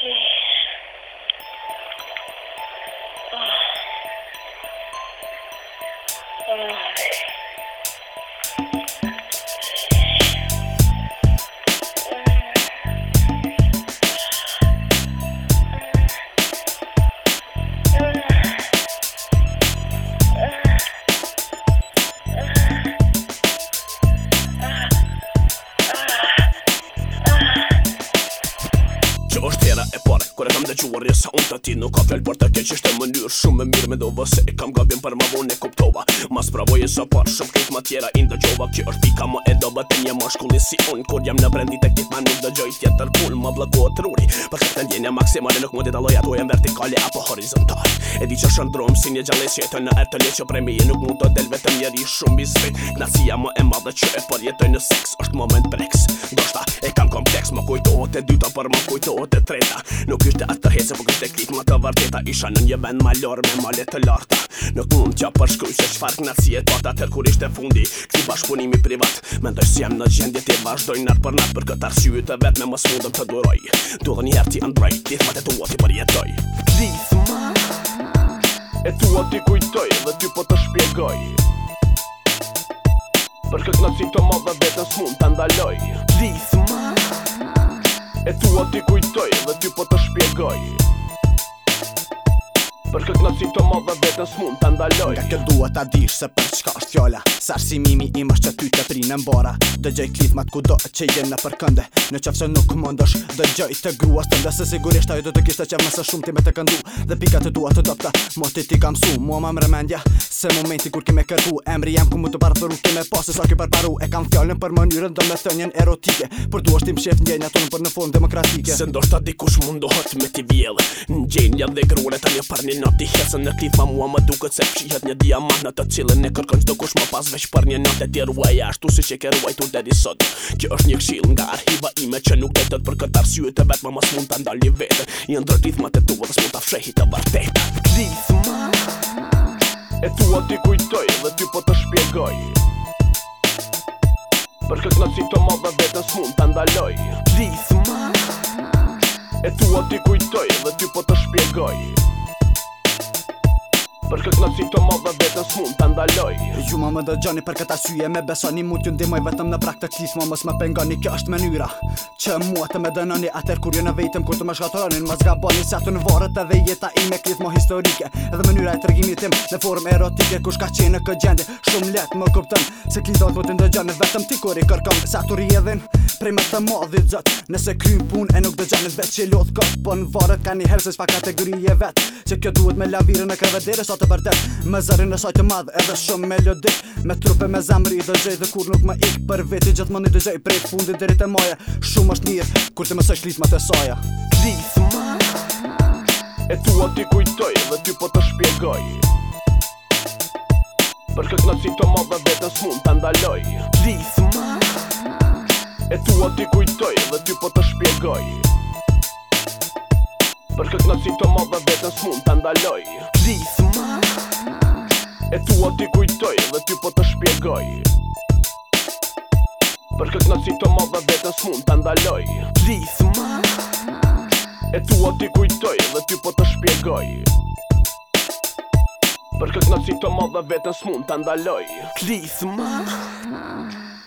Okey. Oh. Ah. Oh. Ah. Kur e kam dhe quar rjesa unë të ti nuk ka fjall për të keq ishte mënyrë shumë e mirë me dova Se e kam gabim për ma vonë e kuptova Mas pravoj e së parë shumë kejt ma tjera i ndëgjova Kjo është pika ma e doba të një mashkullin si un Kur jam në brendi të kejt ma një ndëgjoj tjetër pull Ma blëko të ruri për këtë të ndjenja maksimale Nuk mund të loja Ato e vertikale apo horizontale E di që shëndrom si një gjallet që jetoj në erë të leqo prej mi del vetëm njeri shumë i zvit Knacija më e madhe që e jetoj në seks është moment breks Do e kam kompleks Më kujtohet e dyta kujtohet e Nuk Ishte atë të hese, po kështë e klik më të vërteta Isha në një vend malor me male të larta Në mund që përshkruj se qëfar knasjet Po të tërkur ishte fundi, këti bashkëpunimi privat Mendoj si jem në gjendje ti vazhdoj nartë për natë Për këtë arsyu të vetë me më smudëm të duroj Du dhe njerë ti ndroj, ti thma të tuot i jetoj Please ma E tuot ti kujtoj dhe ty po të shpjegoj Për këtë knasjit të madhe vetës mund të ndaloj Klith ma E o ti kujtoj dhe ty po të shpjegoj Për këtë në cito më dhe vetës mund të ndaloj Nga këtë duhet ta dish se për çka është fjolla Sa është si mimi im është që ty të prinë mbora Dë gjoj ku do që jenë në përkënde Në qëfë që nuk mundosh dë gjoj të grua Së të ndëse sigurisht ajo do të kishtë që më së shumë ti me të këndu Dhe pika të duhet të dopta Moti ti kam su Mua më mremendja Se momenti kur kime kërku Emri jam ku më të parëthëru Kime pasë sa kjo përparu E kam fjallën për mënyrën Do me thënjen erotike Për duash tim shef njën Atun për në fond demokratike Se ndosht ta dikush mundohet me ti vjellë Në gjenja dhe grune Ta një par një nati Hesën në klifa mua më duket Se pëshihet një diamant Në të cilën e kërkën Qdo kush më pas veç për një nate Ti ruaj ashtu si që ke ruaj tu dedi sot Kjo është një kshil nga arhiva ime Që nuk e detet për këtë arsyu të vetë Më mos mund të ndalli vetë Jëndrë rithma të tuve Dhe s'mund të fshehi të vartet Rithma E tu o t'i kujtoj dhe ty po të shpjegoj Për këtë në të ma vetës mund të ndaloj Please ma E tu o t'i kujtoj dhe ty po të shpjegoj Për këtë nësi të më dhe vetën mund të ndaloj Ju më më dëgjoni për këtë asyje me besoni Mund t'ju ndimoj vetëm në prak të klismo Mës më pengoni kjo është menyra Që mua të me dënoni atër kur ju në vetëm Kur të më shkatoronin më zgaboni Se atë në vorët edhe jeta i me klismo historike Edhe menyra e tërgimi tim në form erotike Kush ka qenë në gjendi, shumë let më kuptëm Se klidot më t'ju ndëgjoni vetëm ti kur i kërkom Sa të rjedhin prej me të modhi gjët Nëse krymë pun e nuk dhe gjenit vetë që lodhë kopë Po në varët ka një herë se qfa kategorije vetë Që kjo duhet me lavire në krevedere sa të vërdet Me zërin në sajtë të madhë edhe shumë melodik Me trupe me zemri i dëgjej dhe kur nuk me ik Për veti gjithë më një dëgjej prej fundit rritë e moje Shumë është njërë kur të mësë është litë më të soja Klithma E tu o ti kujtoj po të shpjegoj ndaloj E tu o t'i kujtoj dhe t'i po të shpjegoj Për këtë në qito ma dhe vetën s'mun të ndaloj Gjithë ma E tu o t'i kujtoj dhe t'i po të shpjegoj Për këtë në qito ma dhe vetën s'mun të ndaloj Gjithë ma E tu t'i kujtoj dhe t'i po të shpjegoj Për këtë në qito ma dhe vetën s'mun të ndaloj Gjithë ma